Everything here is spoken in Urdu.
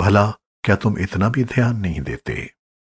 بھلا کیا تم اتنا بھی دھیان نہیں دیتے؟